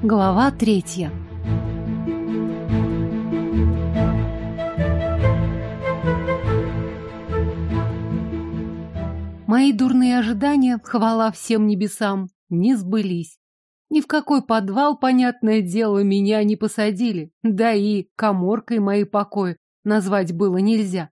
Глава третья. Мои дурные ожидания, хвала всем небесам, не сбылись. Ни в какой подвал, понятное дело, меня не посадили, да и коморкой мои покои назвать было нельзя.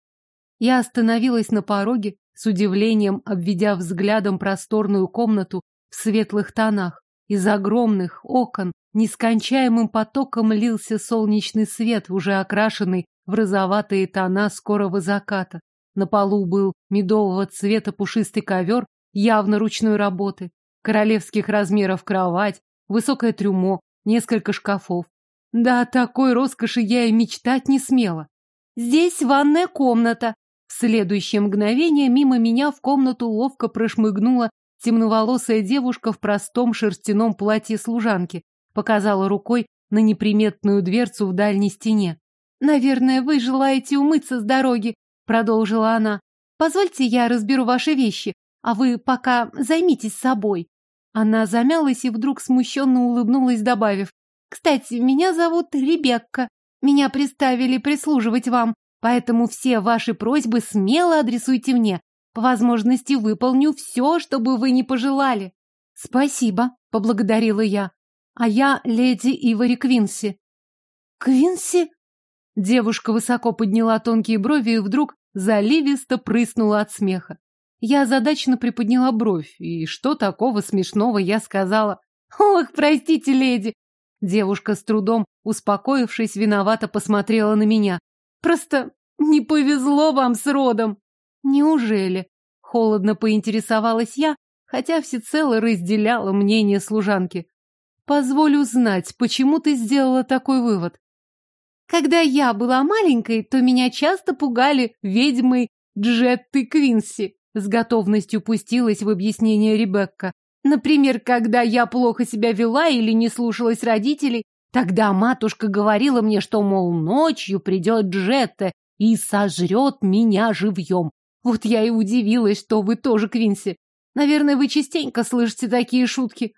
Я остановилась на пороге, с удивлением обведя взглядом просторную комнату в светлых тонах. Из огромных окон нескончаемым потоком лился солнечный свет, уже окрашенный в розоватые тона скорого заката. На полу был медового цвета пушистый ковер, явно ручной работы, королевских размеров кровать, высокое трюмо, несколько шкафов. Да, о такой роскоши я и мечтать не смела. Здесь ванная комната. В следующее мгновение мимо меня в комнату ловко прошмыгнула темноволосая девушка в простом шерстяном платье служанки, показала рукой на неприметную дверцу в дальней стене. «Наверное, вы желаете умыться с дороги», — продолжила она. «Позвольте я разберу ваши вещи, а вы пока займитесь собой». Она замялась и вдруг смущенно улыбнулась, добавив. «Кстати, меня зовут Ребекка. Меня приставили прислуживать вам, поэтому все ваши просьбы смело адресуйте мне возможности выполню все, чтобы вы не пожелали. Спасибо, поблагодарила я. А я леди Ивари Квинси. Квинси? Девушка высоко подняла тонкие брови и вдруг заливисто прыснула от смеха. Я задачно приподняла бровь, и что такого смешного я сказала? «Ох, простите, леди!» Девушка с трудом, успокоившись, виновато посмотрела на меня. «Просто не повезло вам с родом!» Неужели? Холодно поинтересовалась я, хотя всецело разделяла мнение служанки. Позволю узнать, почему ты сделала такой вывод. Когда я была маленькой, то меня часто пугали ведьмой Джетты Квинси. С готовностью пустилась в объяснение Ребекка. Например, когда я плохо себя вела или не слушалась родителей, тогда матушка говорила мне, что, мол, ночью придет Джетта и сожрет меня живьем. Вот я и удивилась, что вы тоже Квинси. Наверное, вы частенько слышите такие шутки.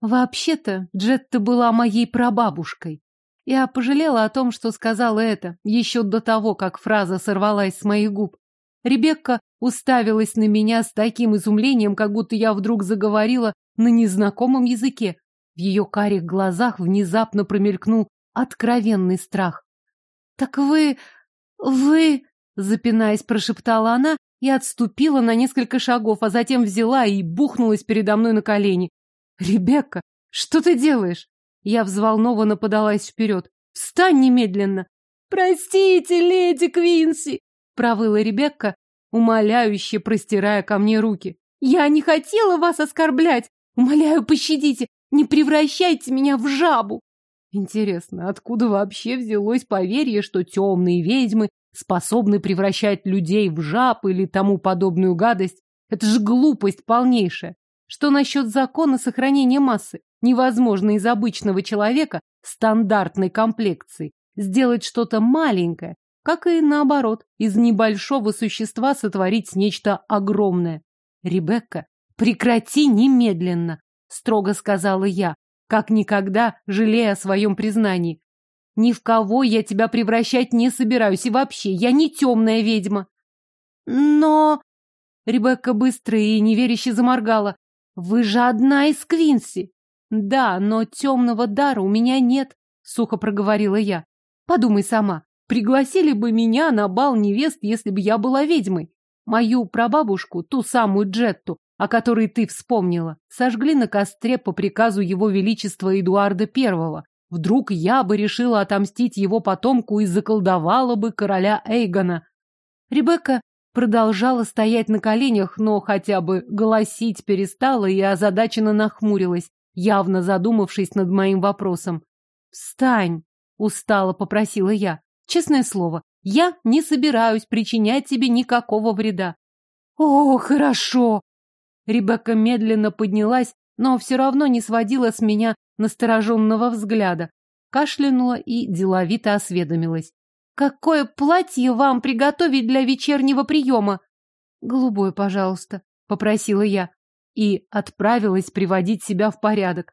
Вообще-то Джетта была моей прабабушкой. Я пожалела о том, что сказала это, еще до того, как фраза сорвалась с моих губ. Ребекка уставилась на меня с таким изумлением, как будто я вдруг заговорила на незнакомом языке. В ее карих глазах внезапно промелькнул откровенный страх. «Так вы... вы...» Запинаясь, прошептала она и отступила на несколько шагов, а затем взяла и бухнулась передо мной на колени. «Ребекка, что ты делаешь?» Я взволнованно подалась вперед. «Встань немедленно!» «Простите, леди Квинси!» — провыла Ребекка, умоляюще простирая ко мне руки. «Я не хотела вас оскорблять! Умоляю, пощадите! Не превращайте меня в жабу!» Интересно, откуда вообще взялось поверье, что темные ведьмы способны превращать людей в жаб или тому подобную гадость. Это же глупость полнейшая. Что насчет закона сохранения массы? Невозможно из обычного человека стандартной комплекции сделать что-то маленькое, как и наоборот, из небольшого существа сотворить нечто огромное. Ребекка, прекрати немедленно, строго сказала я, как никогда жалея о своем признании. Ни в кого я тебя превращать не собираюсь, и вообще, я не темная ведьма. Но... Ребекка быстро и неверяще заморгала. Вы же одна из Квинси. Да, но темного дара у меня нет, сухо проговорила я. Подумай сама, пригласили бы меня на бал невест, если бы я была ведьмой. Мою прабабушку, ту самую Джетту, о которой ты вспомнила, сожгли на костре по приказу его величества Эдуарда Первого. Вдруг я бы решила отомстить его потомку и заколдовала бы короля Эйгона. Ребекка продолжала стоять на коленях, но хотя бы голосить перестала и озадаченно нахмурилась, явно задумавшись над моим вопросом. «Встань!» — устало попросила я. «Честное слово, я не собираюсь причинять тебе никакого вреда». «О, хорошо!» Ребекка медленно поднялась но все равно не сводила с меня настороженного взгляда. Кашлянула и деловито осведомилась. «Какое платье вам приготовить для вечернего приема?» «Голубое, пожалуйста», — попросила я. И отправилась приводить себя в порядок.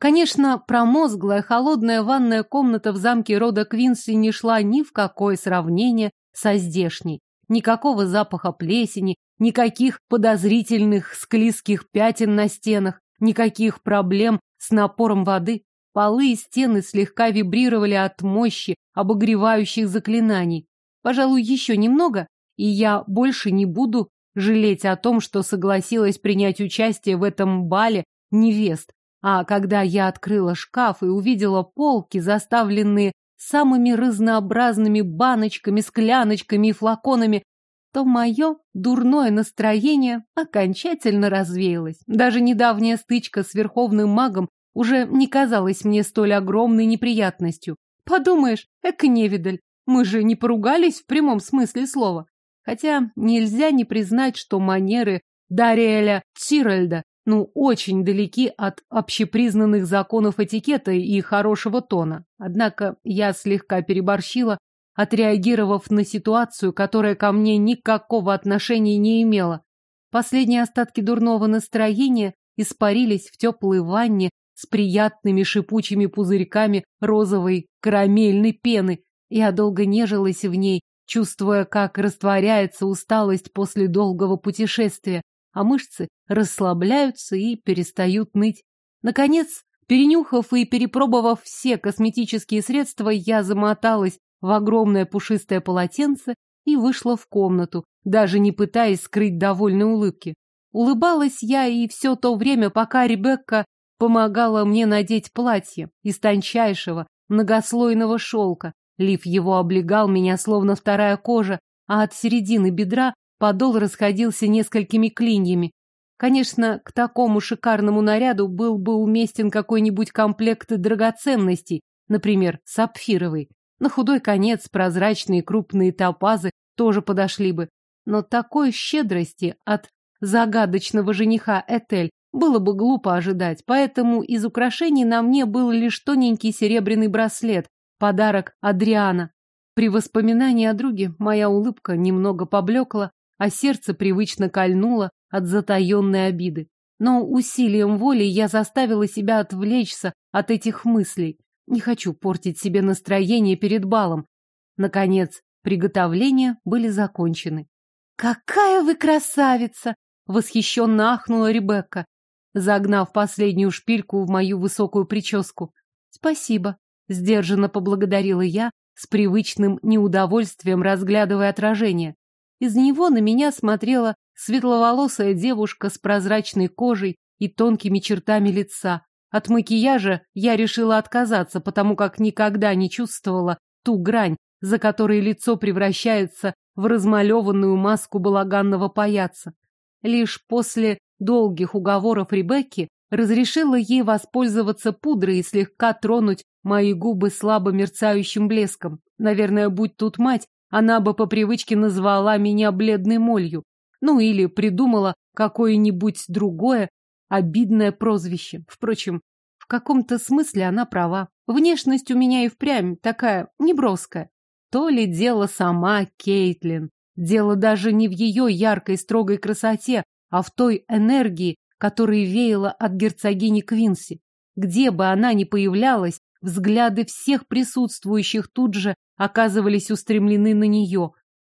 Конечно, промозглая холодная ванная комната в замке рода Квинси не шла ни в какое сравнение со здешней. Никакого запаха плесени, никаких подозрительных склизких пятен на стенах. Никаких проблем с напором воды. Полы и стены слегка вибрировали от мощи обогревающих заклинаний. Пожалуй, еще немного, и я больше не буду жалеть о том, что согласилась принять участие в этом бале невест. А когда я открыла шкаф и увидела полки, заставленные самыми разнообразными баночками, скляночками и флаконами, то мое дурное настроение окончательно развеялось. Даже недавняя стычка с верховным магом уже не казалась мне столь огромной неприятностью. Подумаешь, эк невидаль, мы же не поругались в прямом смысле слова. Хотя нельзя не признать, что манеры Дариэля Тиральда ну очень далеки от общепризнанных законов этикета и хорошего тона. Однако я слегка переборщила отреагировав на ситуацию, которая ко мне никакого отношения не имела. Последние остатки дурного настроения испарились в теплой ванне с приятными шипучими пузырьками розовой карамельной пены. Я долго нежилась в ней, чувствуя, как растворяется усталость после долгого путешествия, а мышцы расслабляются и перестают ныть. Наконец, перенюхав и перепробовав все косметические средства, я замоталась в огромное пушистое полотенце и вышла в комнату, даже не пытаясь скрыть довольной улыбки. Улыбалась я и все то время, пока Ребекка помогала мне надеть платье из тончайшего, многослойного шелка. Лиф его облегал меня, словно вторая кожа, а от середины бедра подол расходился несколькими клиньями. Конечно, к такому шикарному наряду был бы уместен какой-нибудь комплект драгоценностей, например, сапфировый. На худой конец прозрачные крупные топазы тоже подошли бы. Но такой щедрости от загадочного жениха Этель было бы глупо ожидать, поэтому из украшений на мне был лишь тоненький серебряный браслет, подарок Адриана. При воспоминании о друге моя улыбка немного поблекла, а сердце привычно кольнуло от затаенной обиды. Но усилием воли я заставила себя отвлечься от этих мыслей. Не хочу портить себе настроение перед балом. Наконец, приготовления были закончены. «Какая вы красавица!» — восхищенно ахнула Ребекка, загнав последнюю шпильку в мою высокую прическу. «Спасибо», — сдержанно поблагодарила я, с привычным неудовольствием разглядывая отражение. Из него на меня смотрела светловолосая девушка с прозрачной кожей и тонкими чертами лица, от макияжа я решила отказаться, потому как никогда не чувствовала ту грань, за которой лицо превращается в размалеванную маску балаганного паяца. Лишь после долгих уговоров Ребекки разрешила ей воспользоваться пудрой и слегка тронуть мои губы слабо мерцающим блеском. Наверное, будь тут мать, она бы по привычке назвала меня бледной молью. Ну или придумала какое-нибудь другое обидное прозвище. Впрочем, в каком-то смысле она права. Внешность у меня и впрямь такая неброская. То ли дело сама Кейтлин. Дело даже не в ее яркой строгой красоте, а в той энергии, которая веяла от герцогини Квинси. Где бы она ни появлялась, взгляды всех присутствующих тут же оказывались устремлены на нее.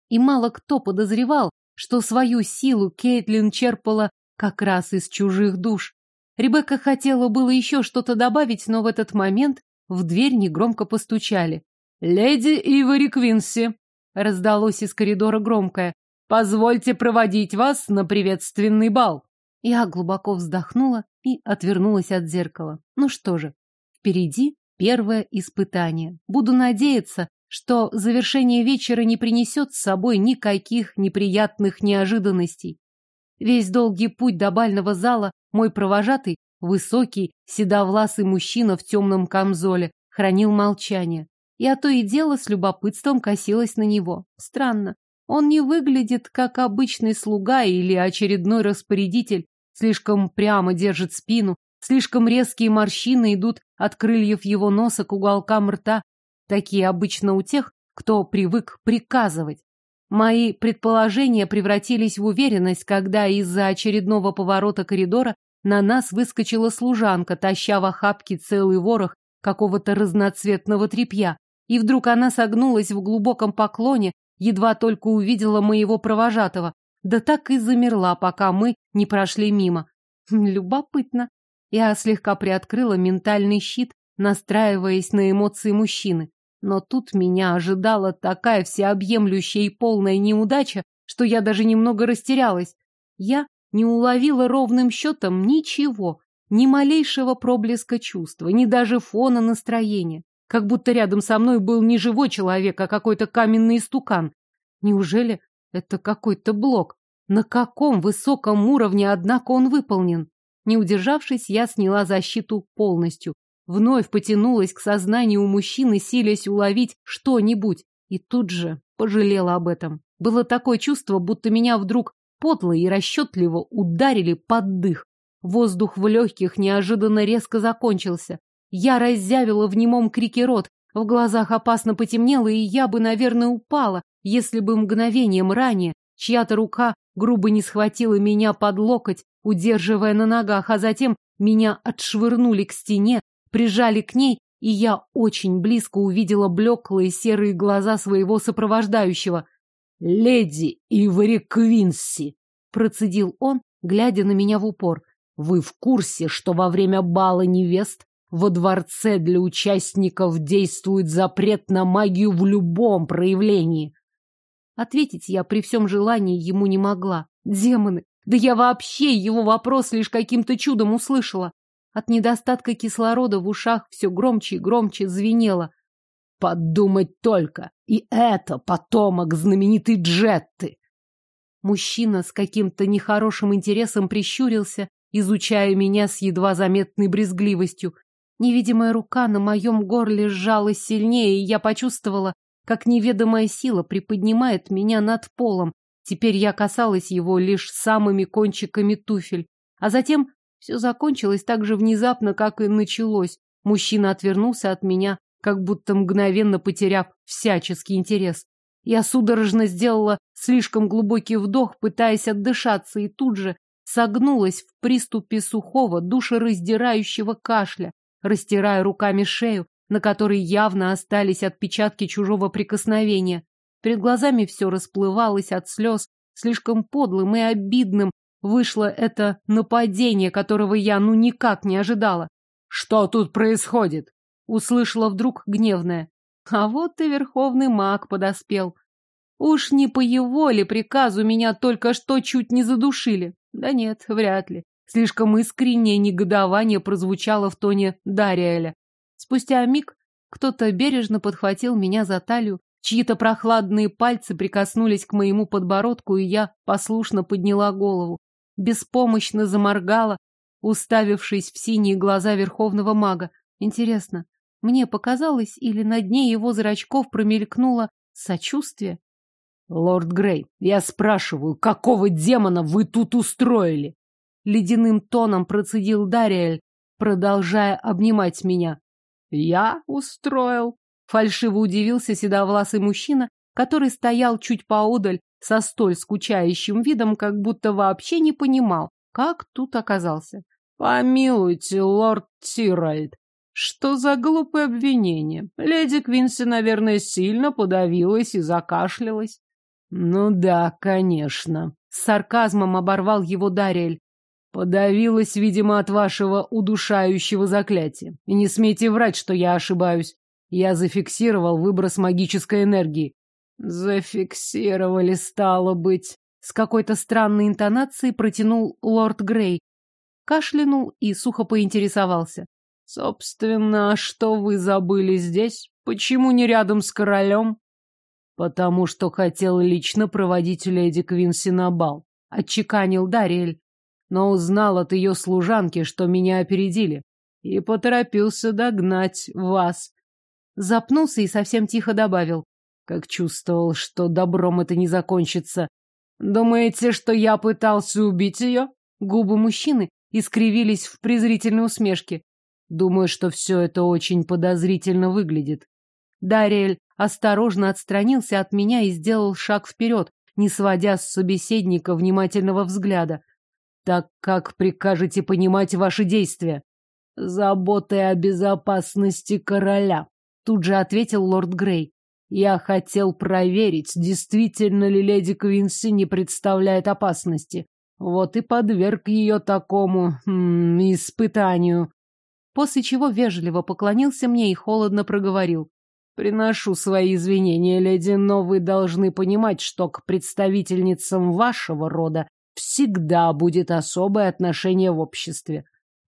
И мало кто подозревал, что свою силу Кейтлин черпала как раз из чужих душ. Ребекка хотела было еще что-то добавить, но в этот момент в дверь негромко постучали. «Леди Ивори Квинси!» — раздалось из коридора громкое. «Позвольте проводить вас на приветственный бал!» Я глубоко вздохнула и отвернулась от зеркала. Ну что же, впереди первое испытание. Буду надеяться, что завершение вечера не принесет с собой никаких неприятных неожиданностей. Весь долгий путь до бального зала мой провожатый, высокий, седовласый мужчина в темном камзоле, хранил молчание. Я то и дело с любопытством косилась на него. Странно. Он не выглядит как обычный слуга или очередной распорядитель, слишком прямо держит спину, слишком резкие морщины идут от крыльев его носа к уголкам рта, такие обычно у тех, кто привык приказывать. Мои предположения превратились в уверенность, когда из-за очередного поворота коридора на нас выскочила служанка, таща в охапке целый ворох какого-то разноцветного тряпья. И вдруг она согнулась в глубоком поклоне, едва только увидела моего провожатого. Да так и замерла, пока мы не прошли мимо. Любопытно. Я слегка приоткрыла ментальный щит, настраиваясь на эмоции мужчины. Но тут меня ожидала такая всеобъемлющая и полная неудача, что я даже немного растерялась. Я не уловила ровным счетом ничего, ни малейшего проблеска чувства, ни даже фона настроения. Как будто рядом со мной был не живой человек, а какой-то каменный истукан. Неужели это какой-то блок? На каком высоком уровне, однако, он выполнен? Не удержавшись, я сняла защиту полностью, вновь потянулась к сознанию у мужчины, силясь уловить что-нибудь, и тут же пожалела об этом. Было такое чувство, будто меня вдруг подло и расчетливо ударили под дых. Воздух в легких неожиданно резко закончился. Я раззявила в немом крике рот, в глазах опасно потемнело, и я бы, наверное, упала, если бы мгновением ранее чья-то рука грубо не схватила меня под локоть, удерживая на ногах, а затем меня отшвырнули к стене, прижали к ней, и я очень близко увидела блеклые серые глаза своего сопровождающего. «Леди Ивори Квинси!» — процедил он, глядя на меня в упор. «Вы в курсе, что во время бала невест во дворце для участников действует запрет на магию в любом проявлении?» Ответить я при всем желании ему не могла. Демоны! Да я вообще его вопрос лишь каким-то чудом услышала. От недостатка кислорода в ушах все громче и громче звенело. Подумать только! И это потомок знаменитой Джетты! Мужчина с каким-то нехорошим интересом прищурился, изучая меня с едва заметной брезгливостью. Невидимая рука на моем горле сжалась сильнее, и я почувствовала, как неведомая сила приподнимает меня над полом. Теперь я касалась его лишь самыми кончиками туфель, а затем все закончилось так же внезапно, как и началось. Мужчина отвернулся от меня, как будто мгновенно потеряв всяческий интерес. Я судорожно сделала слишком глубокий вдох, пытаясь отдышаться, и тут же согнулась в приступе сухого, душераздирающего кашля, растирая руками шею, на которой явно остались отпечатки чужого прикосновения. Перед глазами все расплывалось от слез, слишком подлым и обидным Вышло это нападение, которого я ну никак не ожидала. «Что тут происходит?» Услышала вдруг гневное. А вот и верховный маг подоспел. Уж не по его ли приказу меня только что чуть не задушили? Да нет, вряд ли. Слишком искреннее негодование прозвучало в тоне Дариэля. Спустя миг кто-то бережно подхватил меня за талию, чьи-то прохладные пальцы прикоснулись к моему подбородку, и я послушно подняла голову беспомощно заморгала, уставившись в синие глаза верховного мага. Интересно, мне показалось, или на дне его зрачков промелькнуло сочувствие? «Лорд Грей, я спрашиваю, какого демона вы тут устроили?» Ледяным тоном процедил Дариэль, продолжая обнимать меня. «Я устроил?» Фальшиво удивился седовласый мужчина, который стоял чуть поодаль со столь скучающим видом, как будто вообще не понимал, как тут оказался. «Помилуйте, лорд Тиральд, что за глупое обвинение? Леди Квинси, наверное, сильно подавилась и закашлялась». «Ну да, конечно», — с сарказмом оборвал его Дарель. «Подавилась, видимо, от вашего удушающего заклятия. И не смейте врать, что я ошибаюсь. Я зафиксировал выброс магической энергии. Зафиксировали, стало быть. С какой-то странной интонацией протянул лорд Грей. Кашлянул и сухо поинтересовался. Собственно, а что вы забыли здесь? Почему не рядом с королем? Потому что хотел лично проводить леди Квинси на бал. Отчеканил Дарриэль. Но узнал от ее служанки, что меня опередили. И поторопился догнать вас. Запнулся и совсем тихо добавил. Как чувствовал, что добром это не закончится. Думаете, что я пытался убить ее? Губы мужчины искривились в презрительной усмешке. Думаю, что все это очень подозрительно выглядит. Дариэль осторожно отстранился от меня и сделал шаг вперед, не сводя с собеседника внимательного взгляда. Так как прикажете понимать ваши действия? Заботы о безопасности короля, тут же ответил лорд Грей. Я хотел проверить, действительно ли леди Квинси не представляет опасности. Вот и подверг ее такому... М -м, испытанию. После чего вежливо поклонился мне и холодно проговорил. «Приношу свои извинения, леди, но вы должны понимать, что к представительницам вашего рода всегда будет особое отношение в обществе».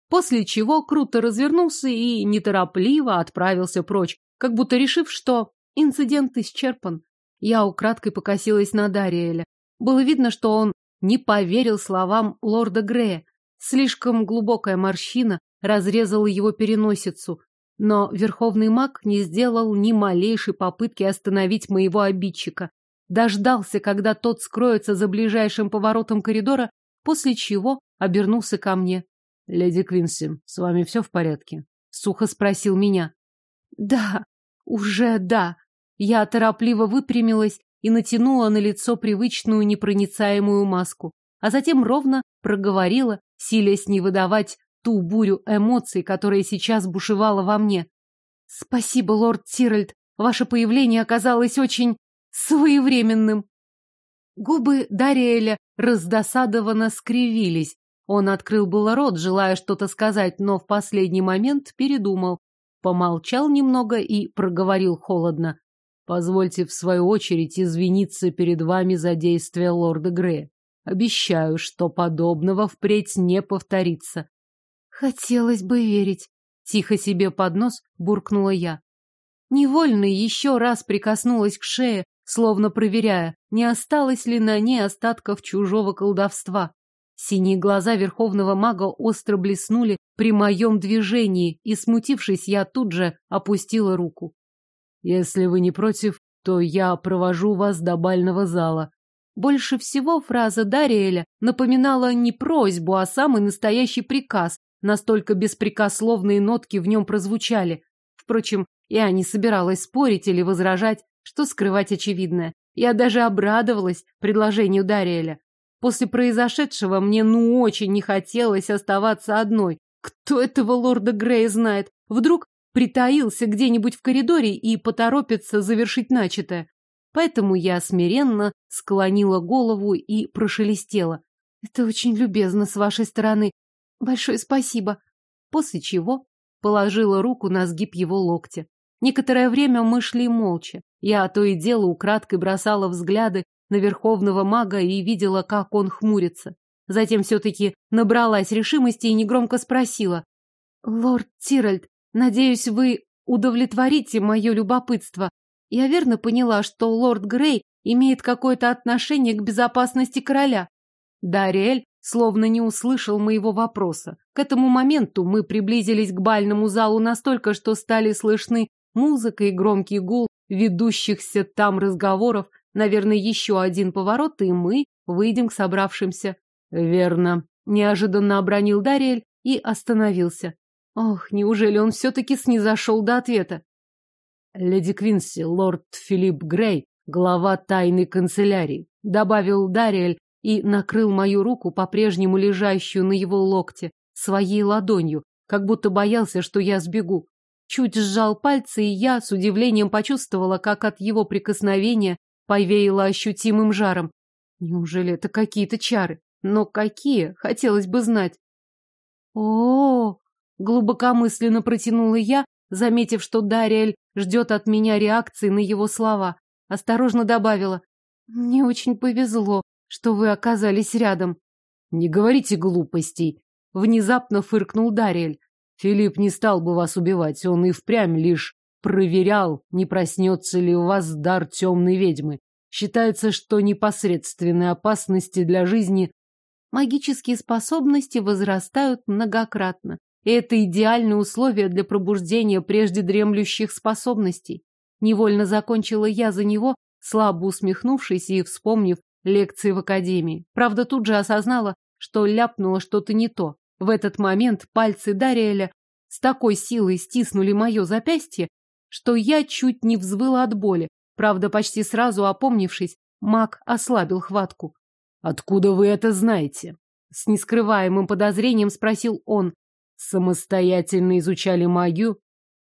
После чего круто развернулся и неторопливо отправился прочь, как будто решив, что Инцидент исчерпан. Я украдкой покосилась на Дариэля. Было видно, что он не поверил словам лорда Грея. Слишком глубокая морщина разрезала его переносицу. Но верховный маг не сделал ни малейшей попытки остановить моего обидчика. Дождался, когда тот скроется за ближайшим поворотом коридора, после чего обернулся ко мне. — Леди Квинси, с вами все в порядке? — сухо спросил меня. — Да, уже да, я торопливо выпрямилась и натянула на лицо привычную непроницаемую маску, а затем ровно проговорила, силясь не выдавать ту бурю эмоций, которая сейчас бушевала во мне. «Спасибо, лорд Тиральд, ваше появление оказалось очень своевременным». Губы Дариэля раздосадованно скривились. Он открыл было рот, желая что-то сказать, но в последний момент передумал. Помолчал немного и проговорил холодно. Позвольте в свою очередь извиниться перед вами за действия лорда Грея. Обещаю, что подобного впредь не повторится. Хотелось бы верить. Тихо себе под нос буркнула я. Невольно еще раз прикоснулась к шее, словно проверяя, не осталось ли на ней остатков чужого колдовства. Синие глаза верховного мага остро блеснули при моем движении, и, смутившись, я тут же опустила руку. Если вы не против, то я провожу вас до бального зала. Больше всего фраза Дариэля напоминала не просьбу, а самый настоящий приказ. Настолько беспрекословные нотки в нем прозвучали. Впрочем, я не собиралась спорить или возражать, что скрывать очевидное. Я даже обрадовалась предложению Дариэля. После произошедшего мне ну очень не хотелось оставаться одной. Кто этого лорда Грея знает? Вдруг притаился где-нибудь в коридоре и поторопится завершить начатое. Поэтому я смиренно склонила голову и прошелестела. «Это очень любезно с вашей стороны. Большое спасибо». После чего положила руку на сгиб его локтя. Некоторое время мы шли молча. Я то и дело украдкой бросала взгляды на верховного мага и видела, как он хмурится. Затем все-таки набралась решимости и негромко спросила. «Лорд Тиральд, Надеюсь, вы удовлетворите мое любопытство. Я верно поняла, что лорд Грей имеет какое-то отношение к безопасности короля. Дариэль словно не услышал моего вопроса. К этому моменту мы приблизились к бальному залу настолько, что стали слышны музыка и громкий гул ведущихся там разговоров. Наверное, еще один поворот, и мы выйдем к собравшимся. Верно. Неожиданно обронил Дариэль и остановился. Ох, неужели он все-таки снизошел до ответа? Леди Квинси, лорд Филипп Грей, глава тайной канцелярии, добавил Дариэль и накрыл мою руку, по-прежнему лежащую на его локте, своей ладонью, как будто боялся, что я сбегу. Чуть сжал пальцы, и я с удивлением почувствовала, как от его прикосновения повеяло ощутимым жаром. Неужели это какие-то чары? Но какие? Хотелось бы знать. О, -о, -о Глубокомысленно протянула я, заметив, что Дариэль ждет от меня реакции на его слова. Осторожно добавила. «Мне очень повезло, что вы оказались рядом». «Не говорите глупостей», — внезапно фыркнул Дариэль. «Филипп не стал бы вас убивать, он и впрямь лишь проверял, не проснется ли у вас дар темной ведьмы. Считается, что непосредственной опасности для жизни магические способности возрастают многократно это идеальные условия для пробуждения прежде дремлющих способностей. Невольно закончила я за него, слабо усмехнувшись и вспомнив лекции в академии. Правда, тут же осознала, что ляпнула что-то не то. В этот момент пальцы Дариэля с такой силой стиснули мое запястье, что я чуть не взвыла от боли. Правда, почти сразу опомнившись, маг ослабил хватку. «Откуда вы это знаете?» С нескрываемым подозрением спросил он, самостоятельно изучали магию.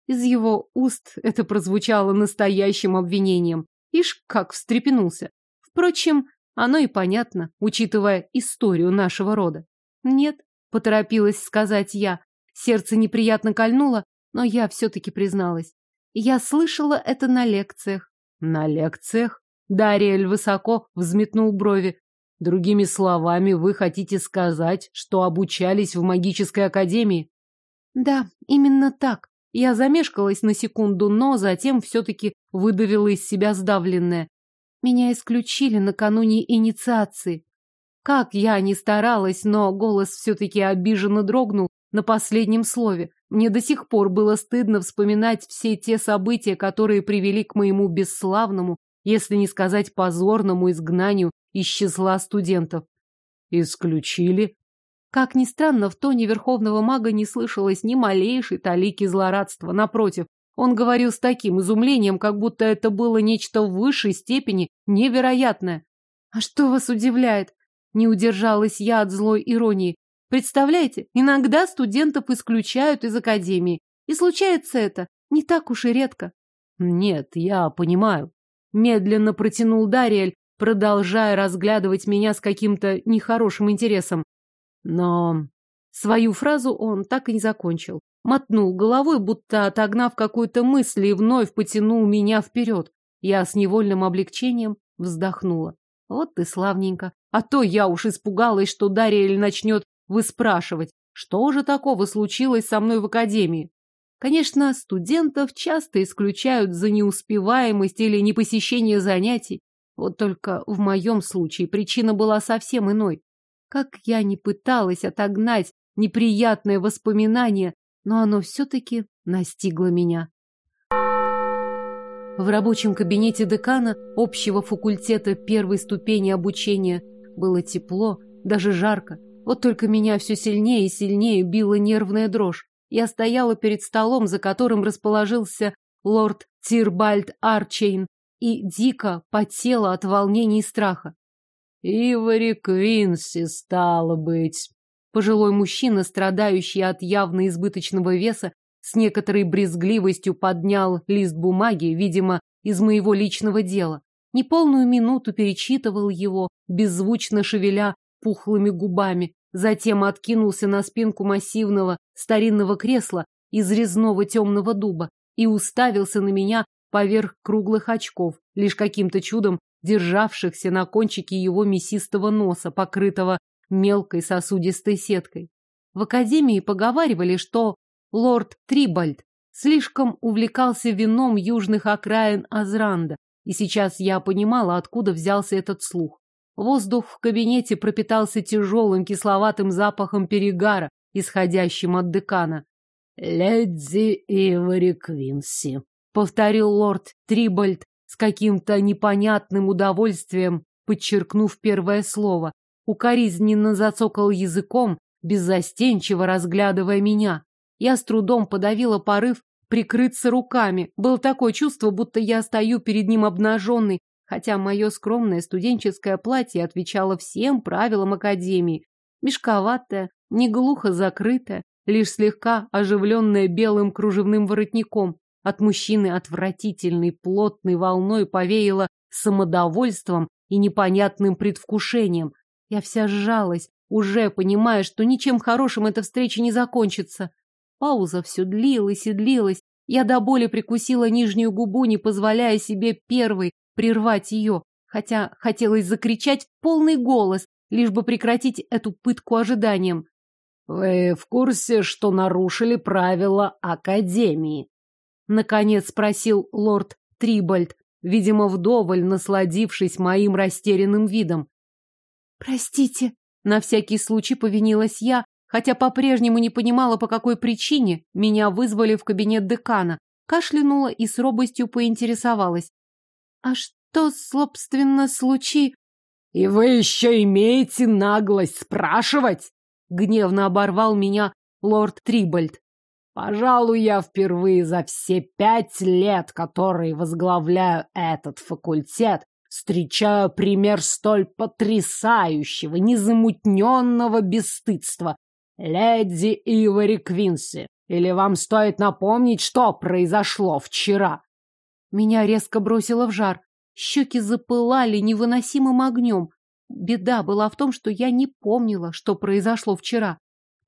Из его уст это прозвучало настоящим обвинением. Ишь, как встрепенулся. Впрочем, оно и понятно, учитывая историю нашего рода. Нет, поторопилась сказать я. Сердце неприятно кольнуло, но я все-таки призналась. Я слышала это на лекциях. На лекциях? Дариэль высоко взметнул брови. Другими словами, вы хотите сказать, что обучались в магической академии? Да, именно так. Я замешкалась на секунду, но затем все-таки выдавила из себя сдавленное. Меня исключили накануне инициации. Как я не старалась, но голос все-таки обиженно дрогнул на последнем слове. Мне до сих пор было стыдно вспоминать все те события, которые привели к моему бесславному, если не сказать позорному изгнанию Исчезла студентов. Исключили. Как ни странно, в тоне верховного мага не слышалось ни малейшей талики злорадства. Напротив, он говорил с таким изумлением, как будто это было нечто в высшей степени невероятное. «А что вас удивляет?» Не удержалась я от злой иронии. «Представляете, иногда студентов исключают из академии. И случается это не так уж и редко». «Нет, я понимаю», — медленно протянул Дариэль, продолжая разглядывать меня с каким-то нехорошим интересом. Но свою фразу он так и не закончил. Мотнул головой, будто отогнав какую-то мысль, и вновь потянул меня вперед. Я с невольным облегчением вздохнула. Вот и славненько. А то я уж испугалась, что Дарья начнет выспрашивать, что же такого случилось со мной в академии. Конечно, студентов часто исключают за неуспеваемость или непосещение занятий, вот только в моем случае причина была совсем иной. Как я не пыталась отогнать неприятное воспоминание, но оно все-таки настигло меня. В рабочем кабинете декана общего факультета первой ступени обучения было тепло, даже жарко. Вот только меня все сильнее и сильнее била нервная дрожь. Я стояла перед столом, за которым расположился лорд Тирбальд Арчейн, и дико потела от волнения и страха. Ивари Квинси, стало быть!» Пожилой мужчина, страдающий от явно избыточного веса, с некоторой брезгливостью поднял лист бумаги, видимо, из моего личного дела. Неполную минуту перечитывал его, беззвучно шевеля пухлыми губами, затем откинулся на спинку массивного старинного кресла из резного темного дуба и уставился на меня поверх круглых очков, лишь каким-то чудом державшихся на кончике его мясистого носа, покрытого мелкой сосудистой сеткой. В академии поговаривали, что лорд Трибальд слишком увлекался вином южных окраин Азранда, и сейчас я понимала, откуда взялся этот слух. Воздух в кабинете пропитался тяжелым кисловатым запахом перегара, исходящим от декана. «Леди Ивори Квинси», повторил лорд Трибольд с каким-то непонятным удовольствием, подчеркнув первое слово. Укоризненно зацокал языком, беззастенчиво разглядывая меня. Я с трудом подавила порыв прикрыться руками. Было такое чувство, будто я стою перед ним обнаженный, хотя мое скромное студенческое платье отвечало всем правилам академии. Мешковатое, неглухо закрытое, лишь слегка оживленное белым кружевным воротником. От мужчины отвратительной плотной волной повеяло самодовольством и непонятным предвкушением. Я вся сжалась, уже понимая, что ничем хорошим эта встреча не закончится. Пауза все длилась и длилась. Я до боли прикусила нижнюю губу, не позволяя себе первой прервать ее, хотя хотелось закричать в полный голос, лишь бы прекратить эту пытку ожиданием. «Вы в курсе, что нарушили правила Академии?» Наконец спросил лорд Трибальд, видимо, вдоволь насладившись моим растерянным видом. «Простите», — на всякий случай повинилась я, хотя по-прежнему не понимала, по какой причине меня вызвали в кабинет декана, кашлянула и с робостью поинтересовалась. «А что, собственно, случи...» «И вы еще имеете наглость спрашивать?» — гневно оборвал меня лорд Трибальд. Пожалуй, я впервые за все пять лет, которые возглавляю этот факультет, встречаю пример столь потрясающего, незамутненного бесстыдства. Леди Ивори Квинси, или вам стоит напомнить, что произошло вчера? Меня резко бросило в жар. Щеки запылали невыносимым огнем. Беда была в том, что я не помнила, что произошло вчера.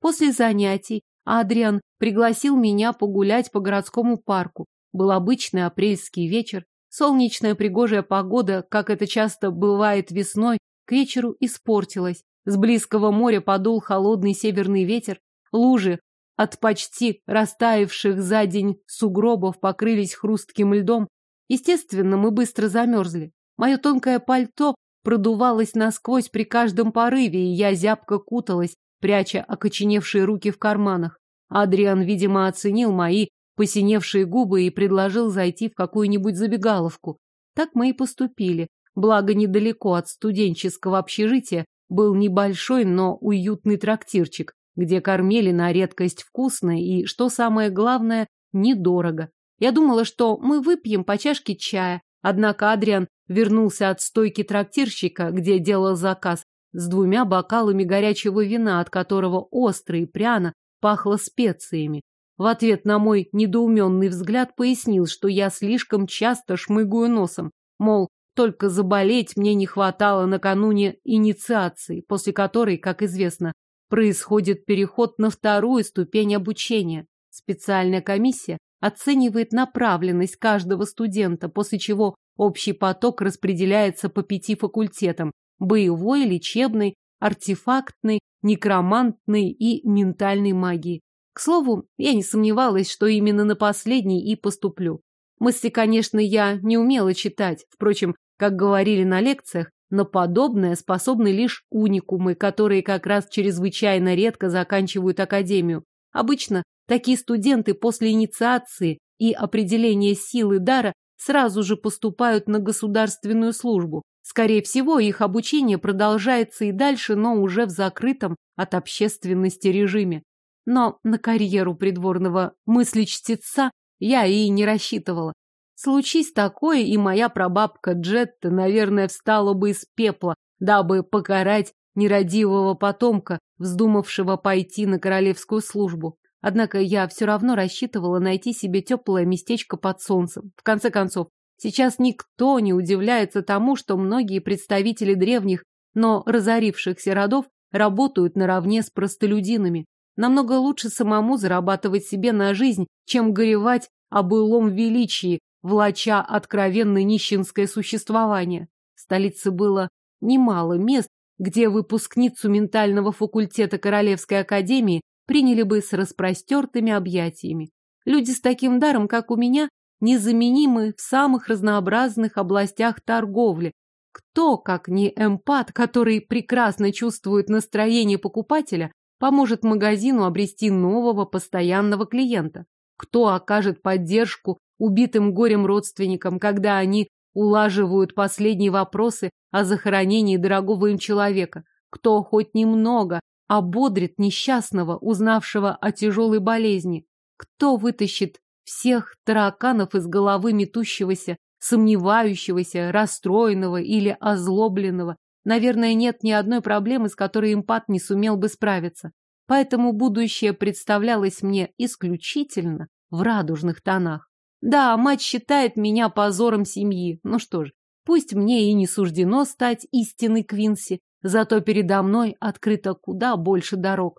После занятий Адриан пригласил меня погулять по городскому парку. Был обычный апрельский вечер, солнечная пригожая погода, как это часто бывает весной, к вечеру испортилась. С близкого моря подул холодный северный ветер, лужи от почти растаявших за день сугробов покрылись хрустким льдом. Естественно, мы быстро замерзли. Мое тонкое пальто продувалось насквозь при каждом порыве, и я зябко куталась пряча окоченевшие руки в карманах. Адриан, видимо, оценил мои посиневшие губы и предложил зайти в какую-нибудь забегаловку. Так мы и поступили. Благо, недалеко от студенческого общежития был небольшой, но уютный трактирчик, где кормили на редкость вкусно и, что самое главное, недорого. Я думала, что мы выпьем по чашке чая, однако Адриан вернулся от стойки трактирщика, где делал заказ, с двумя бокалами горячего вина, от которого остро и пряно пахло специями. В ответ на мой недоуменный взгляд пояснил, что я слишком часто шмыгаю носом, мол, только заболеть мне не хватало накануне инициации, после которой, как известно, происходит переход на вторую ступень обучения. Специальная комиссия оценивает направленность каждого студента, после чего общий поток распределяется по пяти факультетам, боевой, лечебной, артефактной, некромантной и ментальной магии. К слову, я не сомневалась, что именно на последний и поступлю. Мысли, конечно, я не умела читать. Впрочем, как говорили на лекциях, на подобное способны лишь уникумы, которые как раз чрезвычайно редко заканчивают академию. Обычно такие студенты после инициации и определения силы дара сразу же поступают на государственную службу, Скорее всего, их обучение продолжается и дальше, но уже в закрытом от общественности режиме. Но на карьеру придворного мысли-чтеца я и не рассчитывала. Случись такое, и моя прабабка Джетта, наверное, встала бы из пепла, дабы покарать нерадивого потомка, вздумавшего пойти на королевскую службу. Однако я все равно рассчитывала найти себе теплое местечко под солнцем. В конце концов, Сейчас никто не удивляется тому, что многие представители древних, но разорившихся родов работают наравне с простолюдинами. Намного лучше самому зарабатывать себе на жизнь, чем горевать о былом величии, влача откровенно нищенское существование. В столице было немало мест, где выпускницу ментального факультета Королевской академии приняли бы с распростертыми объятиями. Люди с таким даром, как у меня, незаменимы в самых разнообразных областях торговли. Кто, как не эмпат, который прекрасно чувствует настроение покупателя, поможет магазину обрести нового постоянного клиента? Кто окажет поддержку убитым горем родственникам, когда они улаживают последние вопросы о захоронении дорогого им человека? Кто хоть немного ободрит несчастного, узнавшего о тяжелой болезни? Кто вытащит всех тараканов из головы метущегося, сомневающегося, расстроенного или озлобленного. Наверное, нет ни одной проблемы, с которой импат не сумел бы справиться. Поэтому будущее представлялось мне исключительно в радужных тонах. Да, мать считает меня позором семьи. Ну что ж, пусть мне и не суждено стать истинной Квинси, зато передо мной открыто куда больше дорог.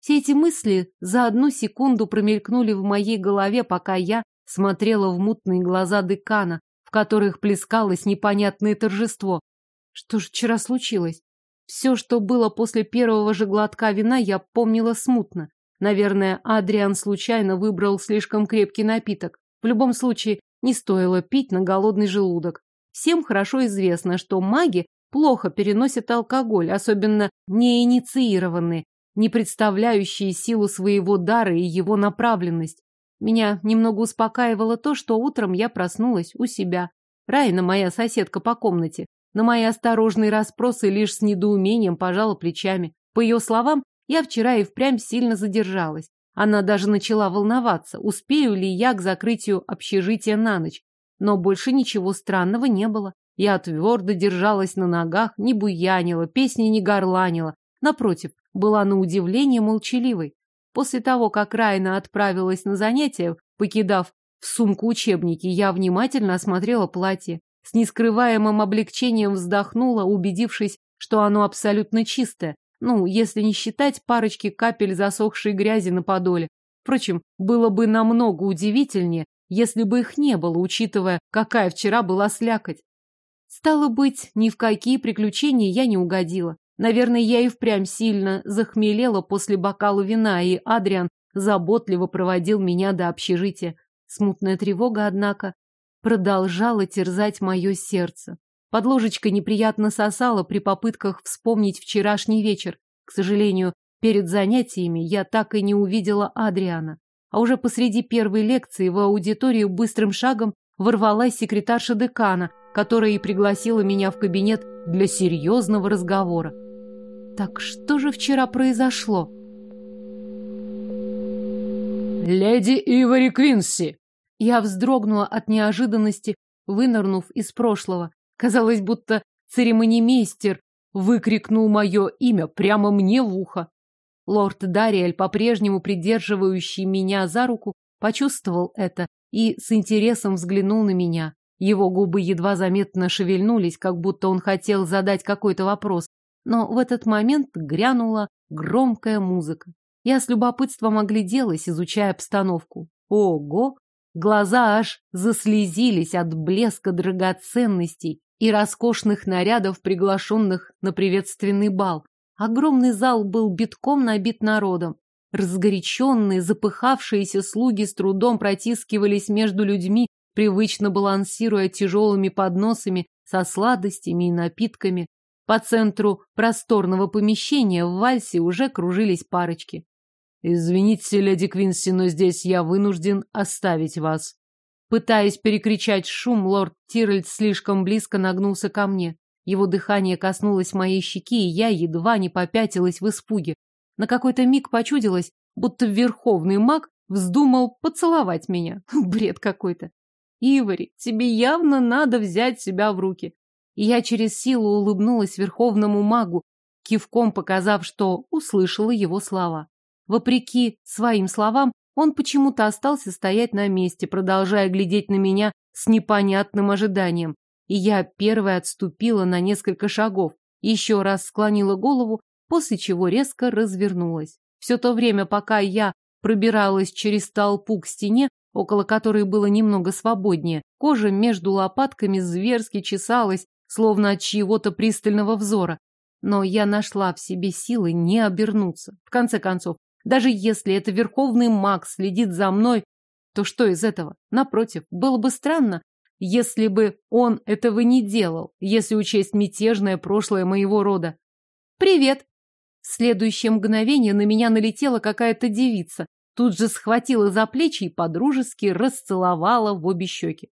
Все эти мысли за одну секунду промелькнули в моей голове, пока я смотрела в мутные глаза декана, в которых плескалось непонятное торжество. Что же вчера случилось? Все, что было после первого же глотка вина, я помнила смутно. Наверное, Адриан случайно выбрал слишком крепкий напиток. В любом случае, не стоило пить на голодный желудок. Всем хорошо известно, что маги плохо переносят алкоголь, особенно неинициированные, не представляющие силу своего дара и его направленность. Меня немного успокаивало то, что утром я проснулась у себя. Райна, моя соседка по комнате, на мои осторожные расспросы лишь с недоумением пожала плечами. По ее словам, я вчера и впрямь сильно задержалась. Она даже начала волноваться, успею ли я к закрытию общежития на ночь. Но больше ничего странного не было. Я твердо держалась на ногах, не буянила, песни не горланила. Напротив, была на удивление молчаливой. После того, как Райна отправилась на занятия, покидав в сумку учебники, я внимательно осмотрела платье. С нескрываемым облегчением вздохнула, убедившись, что оно абсолютно чистое. Ну, если не считать парочки капель засохшей грязи на подоле. Впрочем, было бы намного удивительнее, если бы их не было, учитывая, какая вчера была слякоть. Стало быть, ни в какие приключения я не угодила. Наверное, я и впрямь сильно захмелела после бокала вина, и Адриан заботливо проводил меня до общежития. Смутная тревога, однако, продолжала терзать мое сердце. Под ложечкой неприятно сосала при попытках вспомнить вчерашний вечер. К сожалению, перед занятиями я так и не увидела Адриана. А уже посреди первой лекции в аудиторию быстрым шагом ворвалась секретарша декана, которая и пригласила меня в кабинет для серьезного разговора так что же вчера произошло? «Леди Ивори Квинси!» Я вздрогнула от неожиданности, вынырнув из прошлого. Казалось, будто церемонимейстер выкрикнул мое имя прямо мне в ухо. Лорд Дариэль, по-прежнему придерживающий меня за руку, почувствовал это и с интересом взглянул на меня. Его губы едва заметно шевельнулись, как будто он хотел задать какой-то вопрос, но в этот момент грянула громкая музыка. Я с любопытством огляделась, изучая обстановку. Ого! Глаза аж заслезились от блеска драгоценностей и роскошных нарядов, приглашенных на приветственный бал. Огромный зал был битком набит народом. Разгоряченные, запыхавшиеся слуги с трудом протискивались между людьми, привычно балансируя тяжелыми подносами со сладостями и напитками. По центру просторного помещения в вальсе уже кружились парочки. «Извините, леди Квинси, но здесь я вынужден оставить вас». Пытаясь перекричать шум, лорд Тиральд слишком близко нагнулся ко мне. Его дыхание коснулось моей щеки, и я едва не попятилась в испуге. На какой-то миг почудилось, будто верховный маг вздумал поцеловать меня. Бред какой-то. Ивари, тебе явно надо взять себя в руки. Я через силу улыбнулась верховному магу, кивком показав, что услышала его слова. Вопреки своим словам, он почему-то остался стоять на месте, продолжая глядеть на меня с непонятным ожиданием. И я первая отступила на несколько шагов, еще раз склонила голову, после чего резко развернулась. Все то время, пока я пробиралась через толпу к стене, около которой было немного свободнее, кожа между лопатками зверски чесалась, словно от чьего-то пристального взора. Но я нашла в себе силы не обернуться. В конце концов, даже если это верховный маг следит за мной, то что из этого? Напротив, было бы странно, если бы он этого не делал, если учесть мятежное прошлое моего рода. «Привет!» В следующее мгновение на меня налетела какая-то девица, тут же схватила за плечи и подружески расцеловала в обе щеки.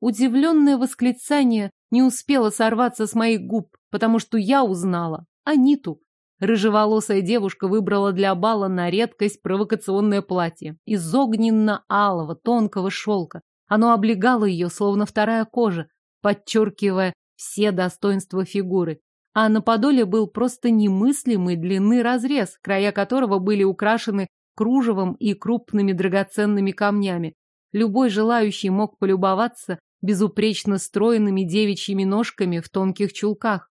Удивленное восклицание не успела сорваться с моих губ, потому что я узнала Аниту. Рыжеволосая девушка выбрала для бала на редкость провокационное платье из огненно-алого тонкого шелка. Оно облегало ее, словно вторая кожа, подчеркивая все достоинства фигуры. А на подоле был просто немыслимый длины разрез, края которого были украшены кружевом и крупными драгоценными камнями. Любой желающий мог полюбоваться безупречно стройными девичьими ножками в тонких чулках.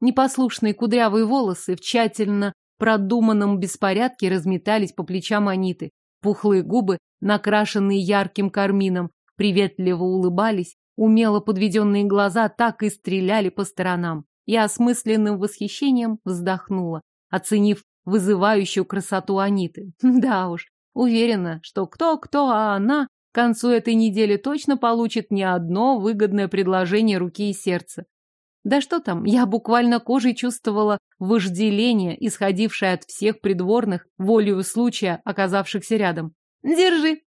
Непослушные кудрявые волосы в тщательно продуманном беспорядке разметались по плечам Аниты. Пухлые губы, накрашенные ярким кармином, приветливо улыбались, умело подведенные глаза так и стреляли по сторонам. Я осмысленным восхищением вздохнула, оценив вызывающую красоту Аниты. Да уж, уверена, что кто-кто, а она концу этой недели точно получит не одно выгодное предложение руки и сердца. Да что там, я буквально кожей чувствовала вожделение, исходившее от всех придворных, волею случая, оказавшихся рядом. «Держи!»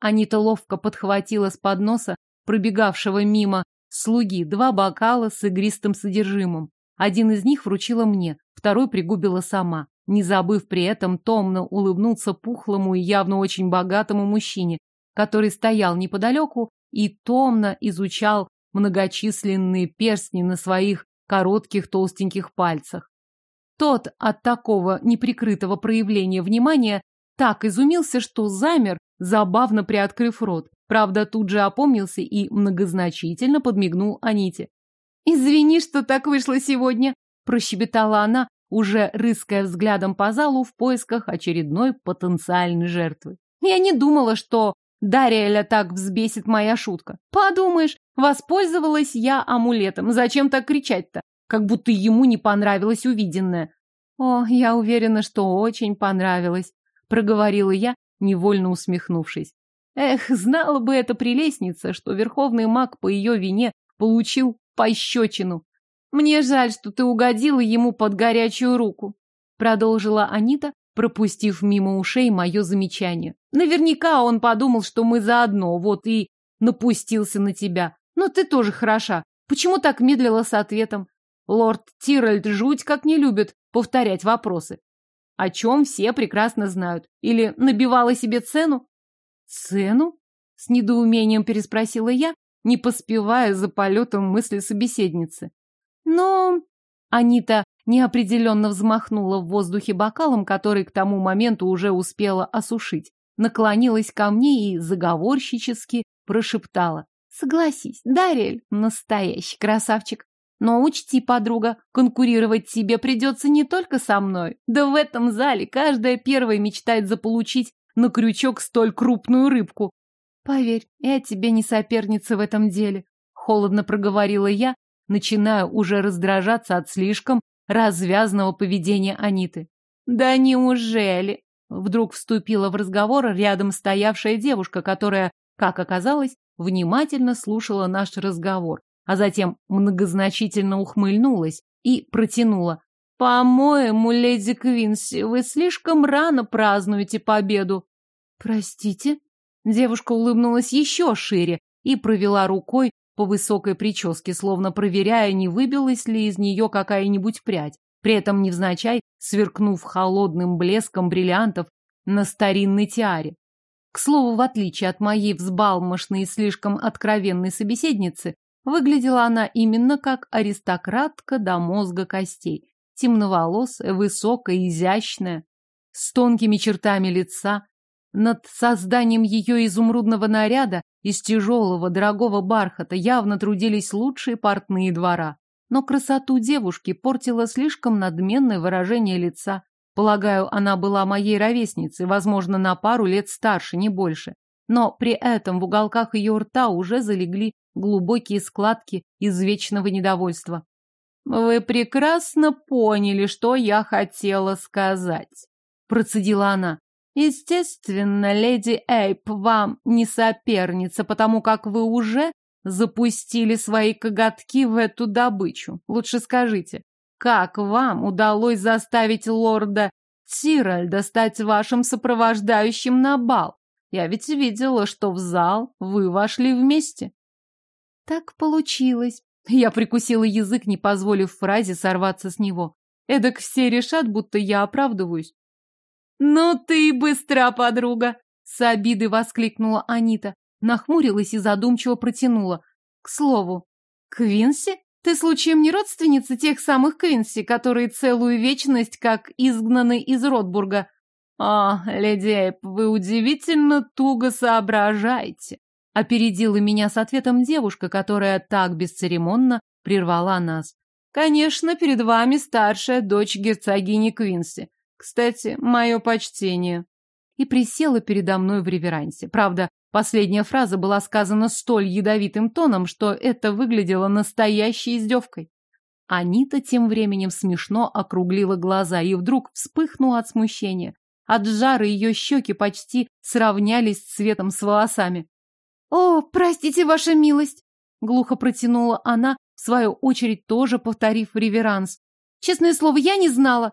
Анита ловко подхватила с подноса, пробегавшего мимо, слуги, два бокала с игристым содержимым. Один из них вручила мне, второй пригубила сама, не забыв при этом томно улыбнуться пухлому и явно очень богатому мужчине, который стоял неподалеку и томно изучал многочисленные перстни на своих коротких толстеньких пальцах. Тот от такого неприкрытого проявления внимания так изумился, что замер, забавно приоткрыв рот. Правда, тут же опомнился и многозначительно подмигнул Аните. «Извини, что так вышло сегодня», – прощебетала она, уже рыская взглядом по залу в поисках очередной потенциальной жертвы. «Я не думала, что Дарья так взбесит моя шутка. Подумаешь, воспользовалась я амулетом. Зачем так кричать-то? Как будто ему не понравилось увиденное. О, я уверена, что очень понравилось, проговорила я, невольно усмехнувшись. Эх, знала бы эта прелестница, что верховный маг по ее вине получил пощечину. Мне жаль, что ты угодила ему под горячую руку, продолжила Анита, пропустив мимо ушей мое замечание. Наверняка он подумал, что мы заодно, вот и напустился на тебя. Но ты тоже хороша. Почему так медлила с ответом? Лорд Тиральд жуть как не любит повторять вопросы. О чем все прекрасно знают. Или набивала себе цену? Цену? С недоумением переспросила я, не поспевая за полетом мысли собеседницы. Но... Анита неопределенно взмахнула в воздухе бокалом, который к тому моменту уже успела осушить наклонилась ко мне и заговорщически прошептала. «Согласись, Дарель настоящий красавчик. Но учти, подруга, конкурировать тебе придется не только со мной. Да в этом зале каждая первая мечтает заполучить на крючок столь крупную рыбку. Поверь, я тебе не соперница в этом деле», — холодно проговорила я, начиная уже раздражаться от слишком развязного поведения Аниты. «Да неужели?» Вдруг вступила в разговор рядом стоявшая девушка, которая, как оказалось, внимательно слушала наш разговор, а затем многозначительно ухмыльнулась и протянула. «По-моему, леди Квинси, вы слишком рано празднуете победу». «Простите?» Девушка улыбнулась еще шире и провела рукой по высокой прическе, словно проверяя, не выбилась ли из нее какая-нибудь прядь при этом невзначай сверкнув холодным блеском бриллиантов на старинной тиаре. К слову, в отличие от моей взбалмошной и слишком откровенной собеседницы, выглядела она именно как аристократка до мозга костей. Темноволосая, высокая, изящная, с тонкими чертами лица. Над созданием ее изумрудного наряда из тяжелого, дорогого бархата явно трудились лучшие портные двора но красоту девушки портило слишком надменное выражение лица. Полагаю, она была моей ровесницей, возможно, на пару лет старше, не больше. Но при этом в уголках ее рта уже залегли глубокие складки из вечного недовольства. «Вы прекрасно поняли, что я хотела сказать», — процедила она. «Естественно, леди Эйп вам не соперница, потому как вы уже запустили свои коготки в эту добычу. Лучше скажите, как вам удалось заставить лорда Тиральда стать вашим сопровождающим на бал? Я ведь видела, что в зал вы вошли вместе. Так получилось. Я прикусила язык, не позволив фразе сорваться с него. Эдак все решат, будто я оправдываюсь. «Ну ты быстра, подруга!» — с обидой воскликнула Анита нахмурилась и задумчиво протянула. К слову, Квинси? Ты случаем не родственница тех самых Квинси, которые целую вечность как изгнаны из Ротбурга? А, леди Эйп, вы удивительно туго соображаете. Опередила меня с ответом девушка, которая так бесцеремонно прервала нас. Конечно, перед вами старшая дочь герцогини Квинси. Кстати, мое почтение. И присела передо мной в реверансе. Правда, Последняя фраза была сказана столь ядовитым тоном, что это выглядело настоящей издевкой. Анита тем временем смешно округлила глаза и вдруг вспыхнула от смущения. От жары ее щеки почти сравнялись с цветом с волосами. «О, простите, ваша милость!» — глухо протянула она, в свою очередь тоже повторив реверанс. «Честное слово, я не знала!»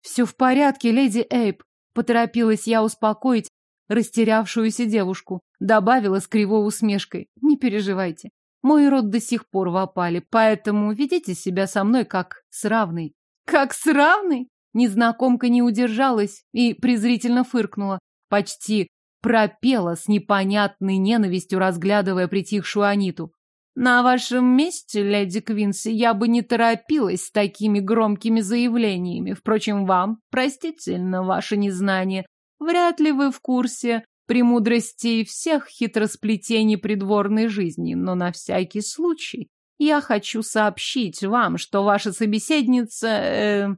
«Все в порядке, леди Эйп!» — поторопилась я успокоить растерявшуюся девушку. Добавила с кривой усмешкой. «Не переживайте. Мой род до сих пор в опале, поэтому ведите себя со мной как с равной». «Как с равной?» Незнакомка не удержалась и презрительно фыркнула. Почти пропела с непонятной ненавистью, разглядывая притихшую Аниту. На вашем месте, леди Квинси, я бы не торопилась с такими громкими заявлениями. Впрочем, вам простительно ваше незнание. Вряд ли вы в курсе премудрости всех хитросплетений придворной жизни, но на всякий случай я хочу сообщить вам, что ваша собеседница... Э,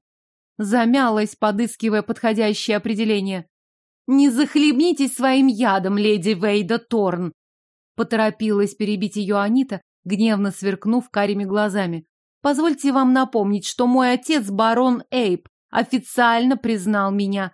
замялась, подыскивая подходящее определение. «Не захлебнитесь своим ядом, леди Вейда Торн!» Поторопилась перебить ее Анита, гневно сверкнув карими глазами. «Позвольте вам напомнить, что мой отец, барон Эйп, официально признал меня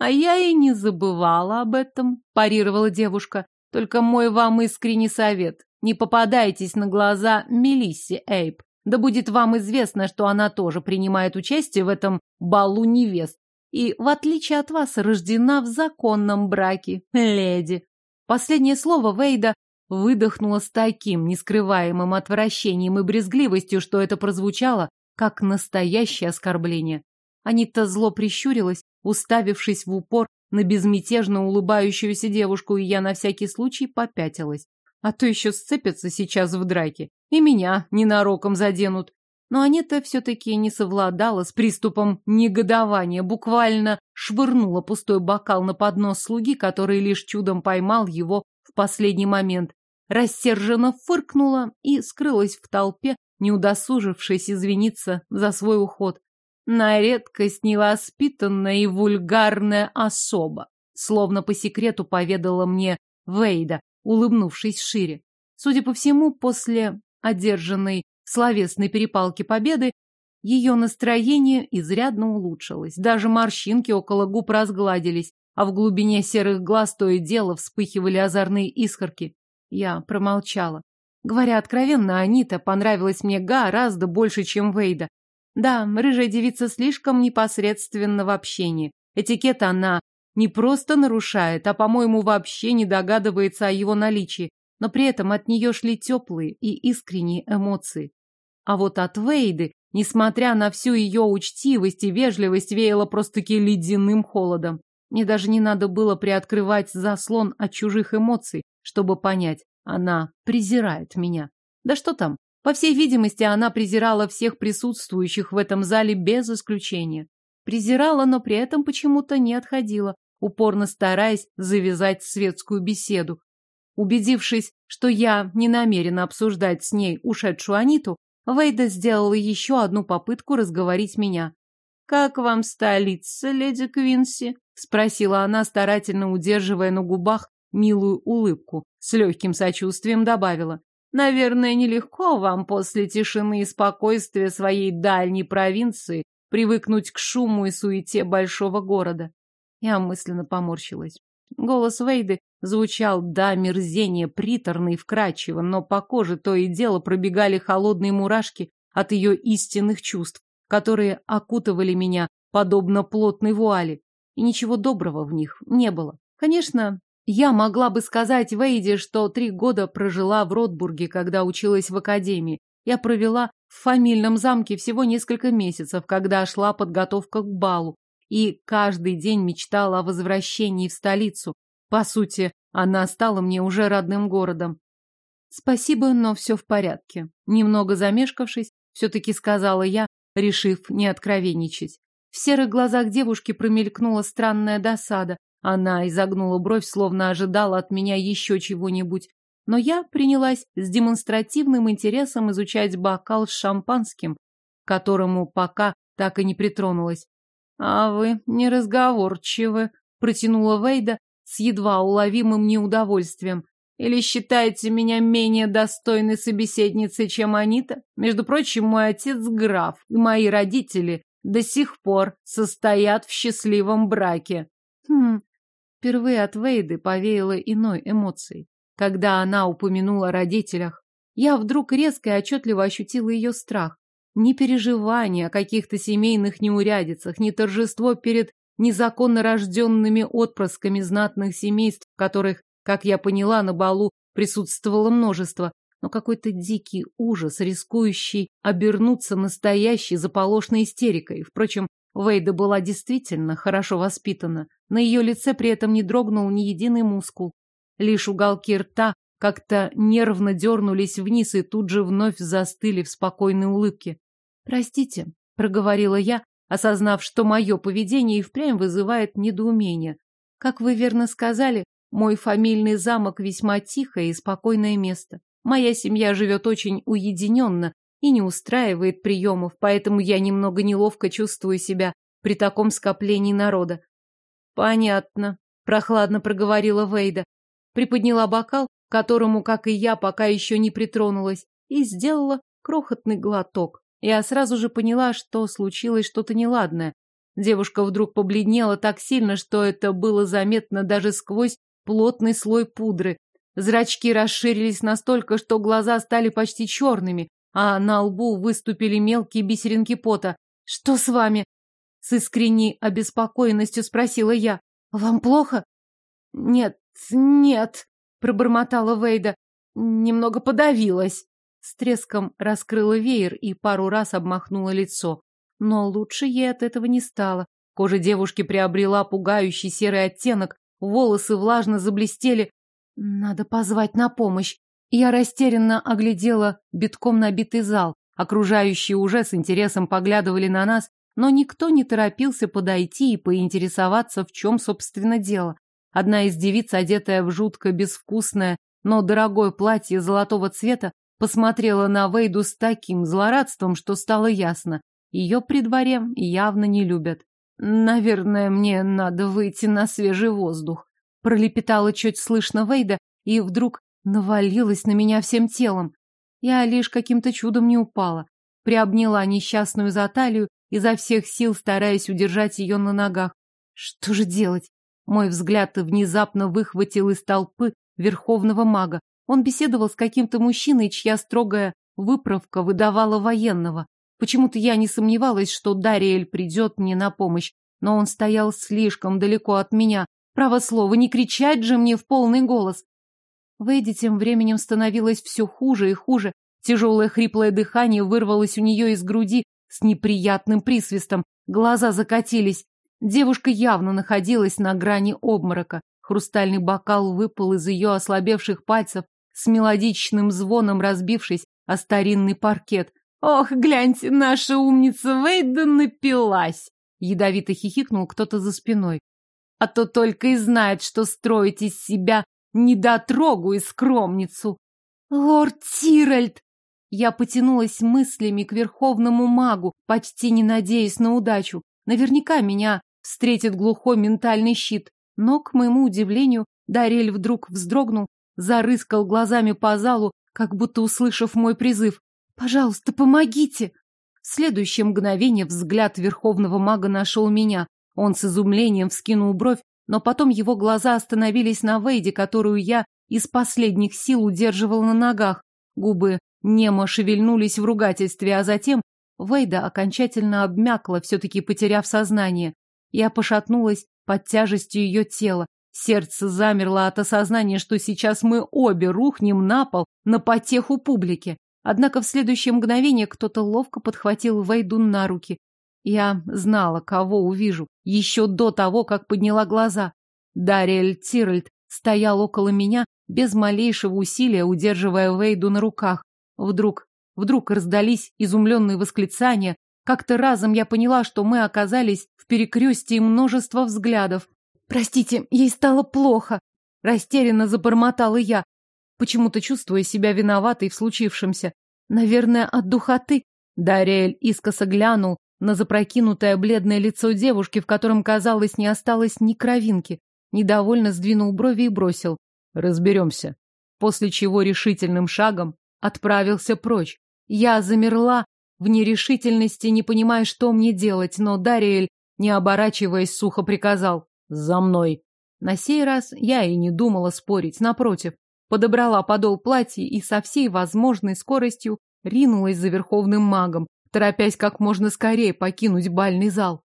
«А я и не забывала об этом», – парировала девушка. «Только мой вам искренний совет. Не попадайтесь на глаза Мелиссе Эйп. Да будет вам известно, что она тоже принимает участие в этом балу невест. И, в отличие от вас, рождена в законном браке, леди. Последнее слово Вейда выдохнула с таким нескрываемым отвращением и брезгливостью, что Анита зло прищурилась, уставившись в упор на безмятежно улыбающуюся девушку, и я на всякий случай попятилась. А то еще сцепятся сейчас в драке, и меня ненароком заденут. Но Анита все-таки не совладала с приступом негодования, буквально швырнула пустой бокал на поднос слуги, который лишь чудом поймал его в последний момент. Рассерженно фыркнула и скрылась в толпе, не удосужившись извиниться за свой уход на редкость невоспитанная и вульгарная особа, словно по секрету поведала мне Вейда, улыбнувшись шире. Судя по всему, после одержанной словесной перепалки победы ее настроение изрядно улучшилось. Даже морщинки около губ разгладились, а в глубине серых глаз то и дело вспыхивали озорные искорки. Я промолчала. Говоря откровенно, Анита понравилась мне гораздо больше, чем Вейда. Да, рыжая девица слишком непосредственна в общении. Этикет она не просто нарушает, а, по-моему, вообще не догадывается о его наличии, но при этом от нее шли теплые и искренние эмоции. А вот от Вейды, несмотря на всю ее учтивость и вежливость, веяло просто-таки ледяным холодом. Мне даже не надо было приоткрывать заслон от чужих эмоций, чтобы понять, она презирает меня. Да что там, По всей видимости, она презирала всех присутствующих в этом зале без исключения. Презирала, но при этом почему-то не отходила, упорно стараясь завязать светскую беседу. Убедившись, что я не намерена обсуждать с ней ушедшую Аниту, Вейда сделала еще одну попытку разговорить меня. «Как вам столица, леди Квинси?» — спросила она, старательно удерживая на губах милую улыбку. С легким сочувствием добавила. Наверное, нелегко вам после тишины и спокойствия своей дальней провинции привыкнуть к шуму и суете большого города. Я мысленно поморщилась. Голос Вейды звучал до мерзения приторно и вкрадчиво, но по коже то и дело пробегали холодные мурашки от ее истинных чувств, которые окутывали меня подобно плотной вуали, и ничего доброго в них не было. Конечно, я могла бы сказать Вейде, что три года прожила в Ротбурге, когда училась в академии. Я провела в фамильном замке всего несколько месяцев, когда шла подготовка к балу, и каждый день мечтала о возвращении в столицу. По сути, она стала мне уже родным городом. Спасибо, но все в порядке. Немного замешкавшись, все-таки сказала я, решив не откровенничать. В серых глазах девушки промелькнула странная досада, она изогнула бровь, словно ожидала от меня еще чего-нибудь. Но я принялась с демонстративным интересом изучать бокал с шампанским, которому пока так и не притронулась. «А вы неразговорчивы», — протянула Вейда с едва уловимым неудовольствием. «Или считаете меня менее достойной собеседницей, чем Анита? Между прочим, мой отец граф, и мои родители до сих пор состоят в счастливом браке». «Хм, впервые от Вейды повеяло иной эмоцией. Когда она упомянула о родителях, я вдруг резко и отчетливо ощутила ее страх. не переживание о каких-то семейных неурядицах, не торжество перед незаконно рожденными отпрысками знатных семейств, которых, как я поняла, на балу присутствовало множество, но какой-то дикий ужас, рискующий обернуться настоящей заполошной истерикой. Впрочем, Вейда была действительно хорошо воспитана, на ее лице при этом не дрогнул ни единый мускул. Лишь уголки рта как-то нервно дернулись вниз и тут же вновь застыли в спокойной улыбке. «Простите», — проговорила я, осознав, что мое поведение и впрямь вызывает недоумение. «Как вы верно сказали, мой фамильный замок весьма тихое и спокойное место. Моя семья живет очень уединенно и не устраивает приемов, поэтому я немного неловко чувствую себя при таком скоплении народа. Понятно, прохладно проговорила Вейда. Приподняла бокал, к которому, как и я, пока еще не притронулась, и сделала крохотный глоток. Я сразу же поняла, что случилось что-то неладное. Девушка вдруг побледнела так сильно, что это было заметно даже сквозь плотный слой пудры. Зрачки расширились настолько, что глаза стали почти черными, а на лбу выступили мелкие бисеринки пота. «Что с вами?» С искренней обеспокоенностью спросила я. «Вам плохо?» «Нет, нет», — пробормотала Вейда. «Немного подавилась». С треском раскрыла веер и пару раз обмахнула лицо. Но лучше ей от этого не стало. Кожа девушки приобрела пугающий серый оттенок, волосы влажно заблестели. «Надо позвать на помощь». Я растерянно оглядела битком набитый зал. Окружающие уже с интересом поглядывали на нас но никто не торопился подойти и поинтересоваться, в чем, собственно, дело. Одна из девиц, одетая в жутко безвкусное, но дорогое платье золотого цвета, посмотрела на Вейду с таким злорадством, что стало ясно. Ее при дворе явно не любят. «Наверное, мне надо выйти на свежий воздух», — пролепетала чуть слышно Вейда и вдруг навалилась на меня всем телом. Я лишь каким-то чудом не упала. Приобняла несчастную за талию изо всех сил стараясь удержать ее на ногах. Что же делать? Мой взгляд внезапно выхватил из толпы верховного мага. Он беседовал с каким-то мужчиной, чья строгая выправка выдавала военного. Почему-то я не сомневалась, что Дариэль придет мне на помощь, но он стоял слишком далеко от меня. Право слово, не кричать же мне в полный голос. Вэйди тем временем становилось все хуже и хуже. Тяжелое хриплое дыхание вырвалось у нее из груди, с неприятным присвистом, глаза закатились. Девушка явно находилась на грани обморока. Хрустальный бокал выпал из ее ослабевших пальцев, с мелодичным звоном разбившись о старинный паркет. «Ох, гляньте, наша умница Вейда напилась!» Ядовито хихикнул кто-то за спиной. «А то только и знает, что строить из себя недотрогу и скромницу!» «Лорд Тиральд!» Я потянулась мыслями к верховному магу, почти не надеясь на удачу. Наверняка меня встретит глухой ментальный щит. Но, к моему удивлению, Дарель вдруг вздрогнул, зарыскал глазами по залу, как будто услышав мой призыв. «Пожалуйста, помогите!» В следующее мгновение взгляд верховного мага нашел меня. Он с изумлением вскинул бровь, но потом его глаза остановились на Вейде, которую я из последних сил удерживал на ногах. Губы Немо шевельнулись в ругательстве, а затем Вейда окончательно обмякла, все-таки потеряв сознание. Я пошатнулась под тяжестью ее тела. Сердце замерло от осознания, что сейчас мы обе рухнем на пол на потеху публики. Однако в следующее мгновение кто-то ловко подхватил Вейду на руки. Я знала, кого увижу, еще до того, как подняла глаза. Дарриэль Тиральд стоял около меня, без малейшего усилия удерживая Вейду на руках. Вдруг, вдруг раздались изумленные восклицания. Как-то разом я поняла, что мы оказались в перекрестии множества взглядов. «Простите, ей стало плохо!» Растерянно забормотала я, почему-то чувствуя себя виноватой в случившемся. Наверное, от духоты. Дариэль искоса глянул на запрокинутое бледное лицо девушки, в котором, казалось, не осталось ни кровинки. Недовольно сдвинул брови и бросил. «Разберемся». После чего решительным шагом отправился прочь. Я замерла в нерешительности, не понимая, что мне делать, но Дариэль, не оборачиваясь, сухо приказал «За мной». На сей раз я и не думала спорить, напротив, подобрала подол платья и со всей возможной скоростью ринулась за верховным магом, торопясь как можно скорее покинуть бальный зал.